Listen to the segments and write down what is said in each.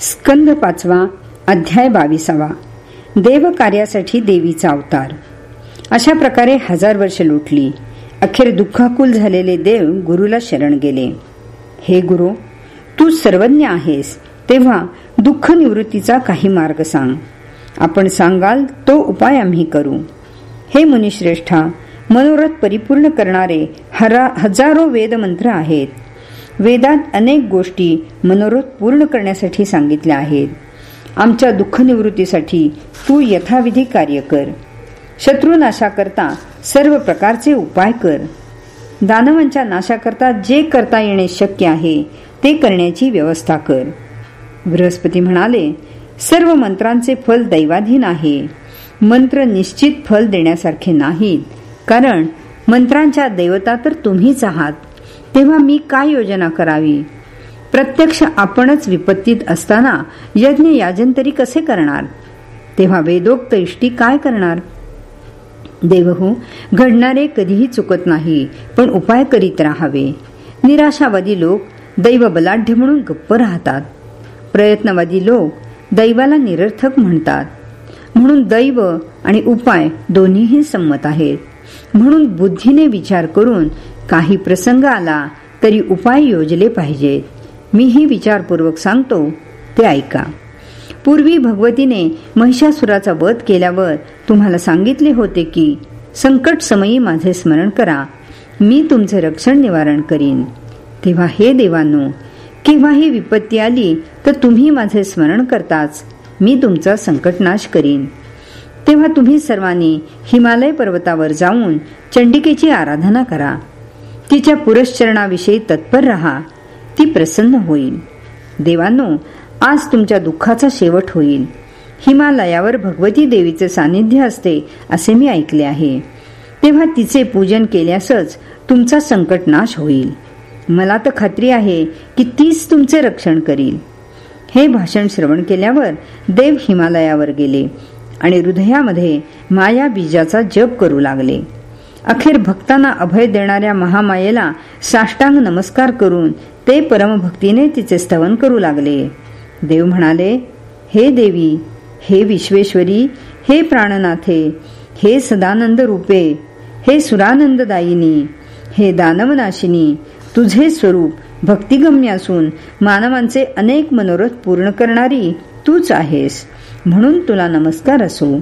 स्कंद पाचवा अध्याय बावीसावा. देव कार्यासाठी देवीचा अवतार. अशा प्रकारे हजार वर्ष लुटली. अखेर दुःखाकुल झालेले देव गुरुला शरण गेले. हे गुरु तू सर्वज्ञ आहेस तेव्हा दुःख निवृत्तीचा काही मार्ग सांग. आपण सांगाल तो उपाय आम्ही करू. हे मुनिश्रेष्ठा मनोरथ परिपूर्ण करणारे हजारो वेदमंत्र आहेत. वेदात अनेक गोष्टी मनोरथ पूर्ण करण्यासाठी सांगितल्या आहेत. आमच्या दुःख निवृत्तीसाठी तू यथाविधी कार्य कर. शत्रू नाशाकरता सर्व प्रकारचे उपाय कर. दानवांच्या नाशाकरता जे करता येणे शक्य आहे ते करण्याची व्यवस्था कर. बृहस्पती म्हणाले सर्व मंत्रांचे फल दैवाधीन आहे. मंत्र निश्चित फल देण्यासारखे नाहीत कारण मंत्रांच्या दैवता तर तुम्हीच आहात. तेव्हा मी काय योजना करावी? प्रत्यक्ष आपणच विपत्तीत असताना यज्ञ याजन तरी कसे करणार? तेव्हा वेदोक्त इष्टी काय करणार? देवहो घडणारे कधीही चुकत नाही पण उपाय करीत राहावे. निराशावादी लोक दैव बलाढ्य म्हणून गप्प राहतात. प्रयत्नवादी लोक दैवाला निरर्थक म्हणतात. म्हणून दैव आणि उपाय दोन्हीही संमत आहेत. म्हणून बुद्धीने विचार करून काही प्रसंग आला तरी उपाय योजले पाहिजेत. मीही विचारपूर्वक सांगतो ते ऐका. पूर्वी भगवतीने महिषासुराचा वध केल्यावर तुम्हाला सांगितले होते की संकट समयी माझे स्मरण करा मी तुमचे रक्षण निवारण करीन. तेव्हा हे देवांनो केव्हाही विपत्ती आली तर तुम्ही माझे स्मरण करताच मी तुमचा संकटनाश करीन. तेव्हा तुम्ही सर्वांनी हिमालय पर्वतावर जाऊन चंडिकेची आराधना करा. तिच्या पुरश्चरणाविषयी तत्पर रहा. ती प्रसन्न होईल देवांनो आज तुमच्या दुःखाचा शेवट होईल. हिमालयावर भगवती देवीचे सानिध्य असते असे मी ऐकले आहे. तेव्हा तिचे पूजन केल्यासच तुमचा संकट नाश होईल. मला तर खात्री आहे की तीच तुमचे रक्षण करील. हे भाषण श्रवण केल्यावर देव हिमालयावर गेले आणि हृदयामध्ये माया बीजाचा जप करू लागले. अखेर भक्तांना अभय देणाऱ्या महामायेला साष्टांग नमस्कार करून ते परमभक्तीने तिचे स्तवन करू लागले. देव म्हणाले हे देवी हे विश्वेश्वरी हे प्राणनाथे हे सदानंद रूपे हे सुरानंददायिनी हे दानवनाशिनी तुझे स्वरूप भक्तिगम्य असून मानवांचे अनेक मनोरथ पूर्ण करणारी तूच आहेस. म्हणून तुला नमस्कार असो.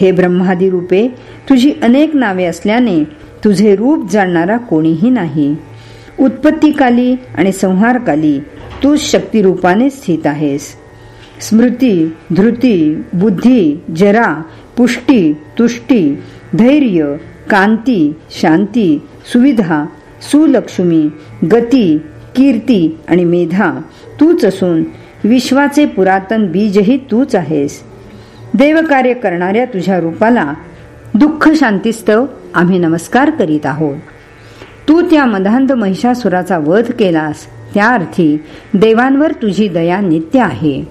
हे ब्रह्मादी रूपे तुझी अनेक नावे असल्याने तुझे रूप जाणणारा कोणीही नाही. उत्पत्तीकाली आणि संहारकाली तू शक्तिरूपाने स्थित आहेस. स्मृती धृती बुद्धी जरा पुष्टी तुष्टी धैर्य कांती शांती सुविधा सुलक्ष्मी गती कीर्ती आणि मेधा तूच असून विश्वाचे पुरातन बीजही तूच आहेस. देवकार्य करणाऱ्या तुझ्या रूपाला दुःख शांतीस्तव आम्ही नमस्कार करीत आहोत. तू त्या मधांध महिषासुराचा वध केलास त्या अर्थी देवांवर तुझी दया नित्य आहे.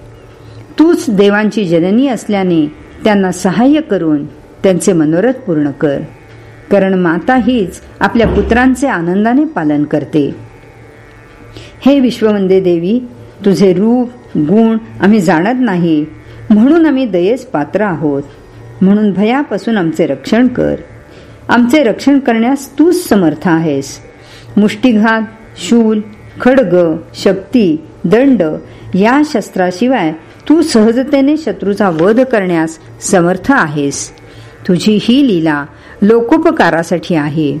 तूच देवांची जननी असल्याने त्यांना सहाय्य करून त्यांचे मनोरथ पूर्ण कर. कारण माता हीच आपल्या पुत्रांचे आनंदाने पालन करते. हे विश्ववंदे देवी तुझे रूप गुण आम्ही जाणत नाही म्हणून आम्ही दयेस पात्र आहोत. म्हणून भयापासून आमचे रक्षण कर. आमचे रक्षण करण्यास तूच समर्थ आहेस. मुष्टीघात शूल खडग शक्ती दंड या शस्त्राशिवाय तू सहजतेने शत्रूचा वध करण्यास समर्थ आहेस. तुझी ही लीला लोकोपकारासाठी आहे.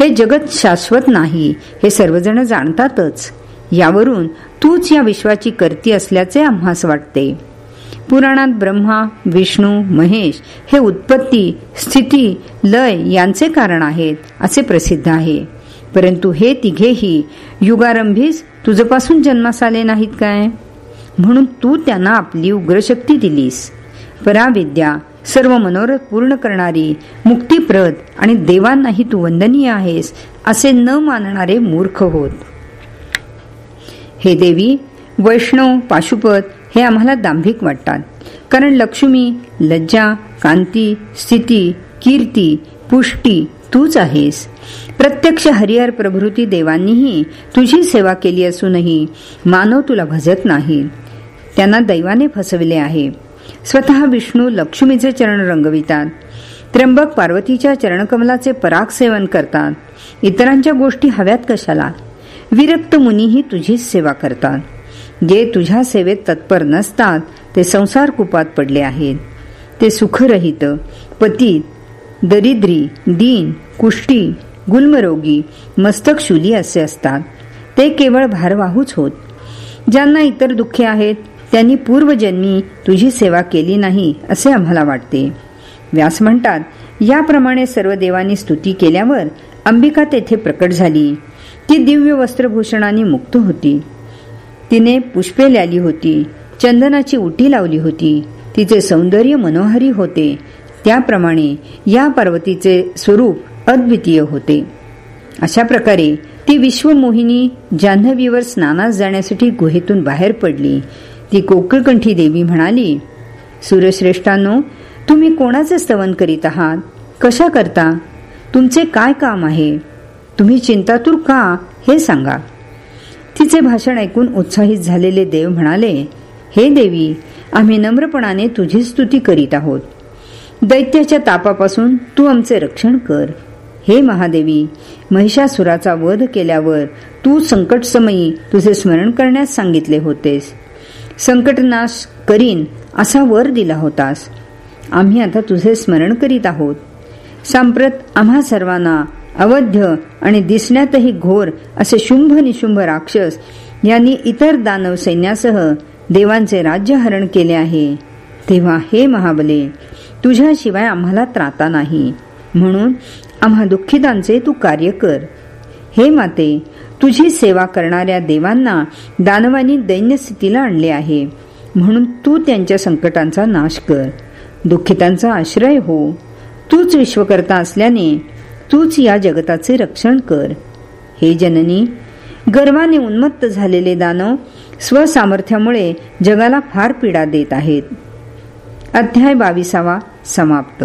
हे जगत शाश्वत नाही हे सर्वजण जाणतातच. यावरून तूच या विश्वाची करती असल्याचे आम्हास वाटते. पुराणात ब्रह्मा विष्णू महेश हे उत्पत्ती स्थिती लय यांचे कारण आहेत असे प्रसिद्ध आहे. परंतु हे तिघेही युगारंभीच तुझपासून जन्मास आले नाहीत काय? म्हणून तू त्यांना आपली उग्रशक्ती दिलीस. पराविद्या सर्व मनोरथ पूर्ण करणारी मुक्तीप्रद आणि देवांनाही तू वंदनीय आहेस असे न मानणारे मूर्ख होत. हे देवी वैष्णव पाशुपत हे आम्हाला दांभिक वाटतात. कारण लक्ष्मी लज्जा कांती स्थिती कीर्ती पुष्टी तूच आहेस. प्रत्यक्ष हरिहर प्रभृती देवांनीही तुझी सेवा केली असूनही मानव तुला भजत नाही. त्यांना दैवाने फसविले आहे. स्वतः विष्णू लक्ष्मीचे चरण रंगवितात. त्र्यंबक पार्वतीच्या चरणकमलाचे पराग सेवन करतात. इतरांच्या गोष्टी हव्यात कशाला? विरक्त मुनीही तुझीच सेवा करतात. जे तुझ्या सेवेत तत्पर नसतात ते संसार कुपात पडले आहेत. ते सुखरहित पतीत दरिद्री दीन कुष्टी गुलमरोगी मस्तकशुली असे असतात. ते केवळ भारवाहूच होत. ज्यांना इतर दुःखे आहेत त्यांनी पूर्वजन्मी तुझी सेवा केली नाही असे आम्हाला वाटते. व्यास म्हणतात याप्रमाणे सर्व देवांनी स्तुती केल्यावर अंबिका तेथे प्रकट झाली. ती दिव्य वस्त्रभूषणाने मुक्त होती. तिने पुष्पे ल्याली होती. चंदनाची उटी लावली होती. तिचे सौंदर्य मनोहरी होते. त्याप्रमाणे या पार्वतीचे स्वरूप अद्वितीय होते. अशा प्रकारे ती विश्वमोहिनी जान्हवीवर स्नानास जाण्यासाठी गुहेतून बाहेर पडली. ती कोकळकंठी देवी म्हणाली सूर्यश्रेष्ठांनो तुम्ही कोणाचे स्तवन करीत आहात? कशा करता तुमचे काय काम आहे? तुम्ही चिंतातूर का? हे सांगा. तिचे भाषण ऐकून उत्साहित झालेले देव म्हणाले हे देवी आम्ही नम्रपणाने तुझी स्तुती करीत आहोत. दैत्याच्या तापापासून तू आमचे रक्षण कर. हे महादेवी महिषासुराचा वध केल्यावर तू संकटसमयी तुझे स्मरण करण्यास सांगितले होतेस. संकटनाश करीन असा वर दिला होतास. आम्ही आता तुझे स्मरण करीत आहोत. सांप्रत आम्हा सर्वांना अवध्य आणि दिसण्यातही घोर असे शुंभ निशुंभ राक्षस यांनी इतर दानव सैन्यासह देवांचे राज्य हरण केले आहे. तेव्हा हे महाबले तुझ्याशिवाय आम्हाला त्राता नाही. म्हणून आम्हा दुःखितांचे तू कार्य कर. हे माते तुझी सेवा करणाऱ्या देवांना दानवांनी दैन्यस्थितीला आणले आहे. म्हणून तू त्यांच्या संकटांचा नाश कर. दुःखितांचा आश्रय हो. तूच विश्वकर्ता असल्याने तूच या जगताचे रक्षण कर. हे जननी गर्वाने उन्मत्त झालेले दानव स्वसामर्थ्यामुळे जगाला फार पीडा देत आहेत. अध्याय बावीसावा समाप्त.